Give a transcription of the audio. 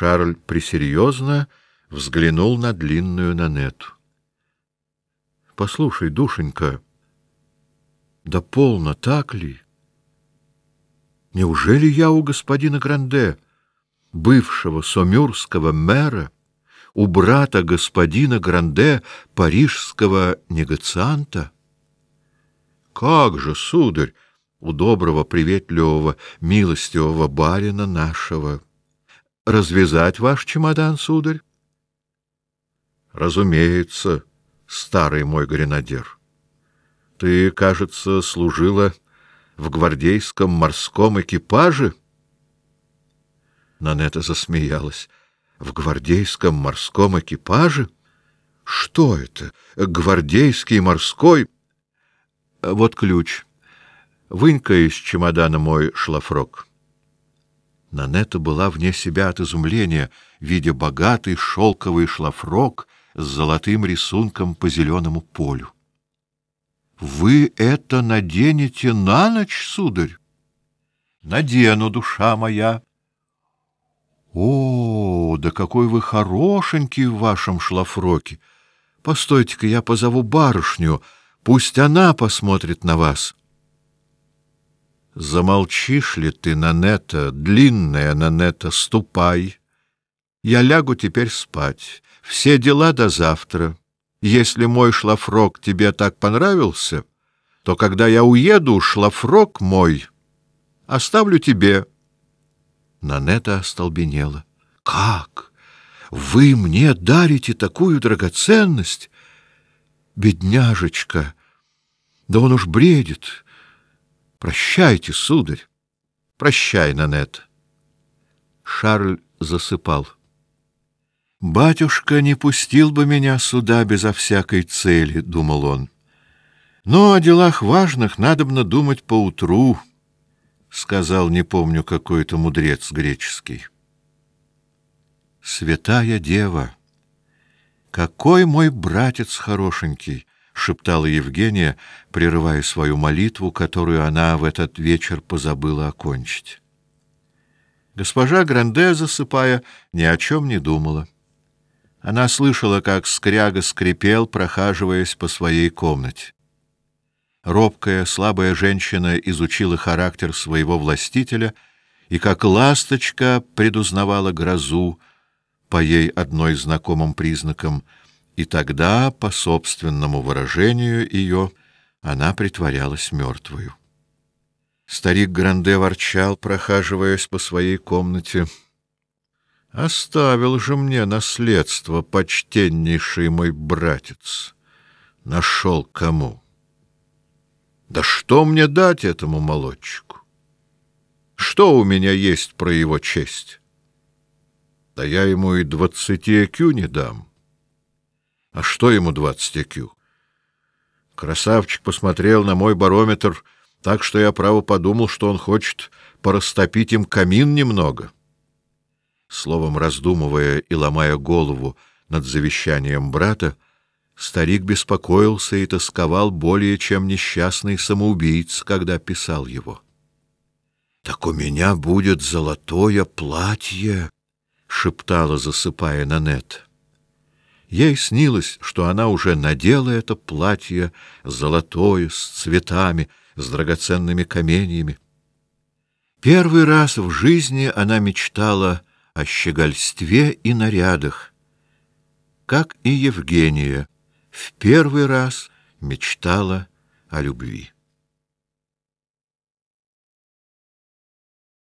Шарль присерьезно взглянул на длинную Нанету. — Послушай, душенька, да полно так ли? Неужели я у господина Гранде, бывшего сомюрского мэра, у брата господина Гранде, парижского негацианта? Как же, сударь, у доброго, приветливого, милостивого барина нашего. Развязать ваш чемодан, сударь? Разумеется, старый мой гренадер. Ты, кажется, служила в гвардейском морском экипаже? Нанета засмеялась. В гвардейском морском экипаже? Что это? Гвардейский морской? Вот ключ. Вынька из чемодана мой шлафрок. Нанета была вне себя от изумления, видя богатый шелковый шлафрок с золотым рисунком по зеленому полю. — Вы это наденете на ночь, сударь? — Надену, душа моя. — О, да какой вы хорошенький в вашем шлафроке! Постойте-ка, я позову барышню, пусть она посмотрит на вас. — Замолчишь ли ты, Нанета, длинная Нанета, ступай. Я лягу теперь спать. Все дела до завтра. Если мой шлафрок тебе так понравился, то когда я уеду, шлафрок мой оставлю тебе. Нанета остолбенела. Как? Вы мне дарите такую драгоценность? Бедняжечка! Да он уж бредит. Прощайте, сударь. Прощай, Нанет. Шарль засыпал. Батюшка не пустил бы меня сюда безо всякой цели, думал он. Но о делах важных надобно думать поутру, сказал, не помню, какой-то мудрец греческий. Святая дева, какой мой братец хорошенький, шептала Евгения, прерывая свою молитву, которую она в этот вечер позабыла окончить. Госпожа Гранде, засыпая, ни о чем не думала. Она слышала, как скряга скрипел, прохаживаясь по своей комнате. Робкая, слабая женщина изучила характер своего властителя и как ласточка предузнавала грозу по ей одной знакомым признакам — и тогда, по собственному выражению ее, она притворялась мертвою. Старик Гранде ворчал, прохаживаясь по своей комнате. Оставил же мне наследство почтеннейший мой братец. Нашел кому? Да что мне дать этому молодчику? Что у меня есть про его честь? Да я ему и двадцати экю не дам. А что ему двадцать IQ? Красавчик посмотрел на мой барометр так, что я право подумал, что он хочет порастопить им камин немного. Словом, раздумывая и ломая голову над завещанием брата, старик беспокоился и тосковал более, чем несчастный самоубийц, когда писал его. — Так у меня будет золотое платье, — шептала, засыпая Нанет. Ей снилось, что она уже надела это платье золотое, с цветами, с драгоценными каменьями. Первый раз в жизни она мечтала о щегольстве и нарядах, как и Евгения в первый раз мечтала о любви.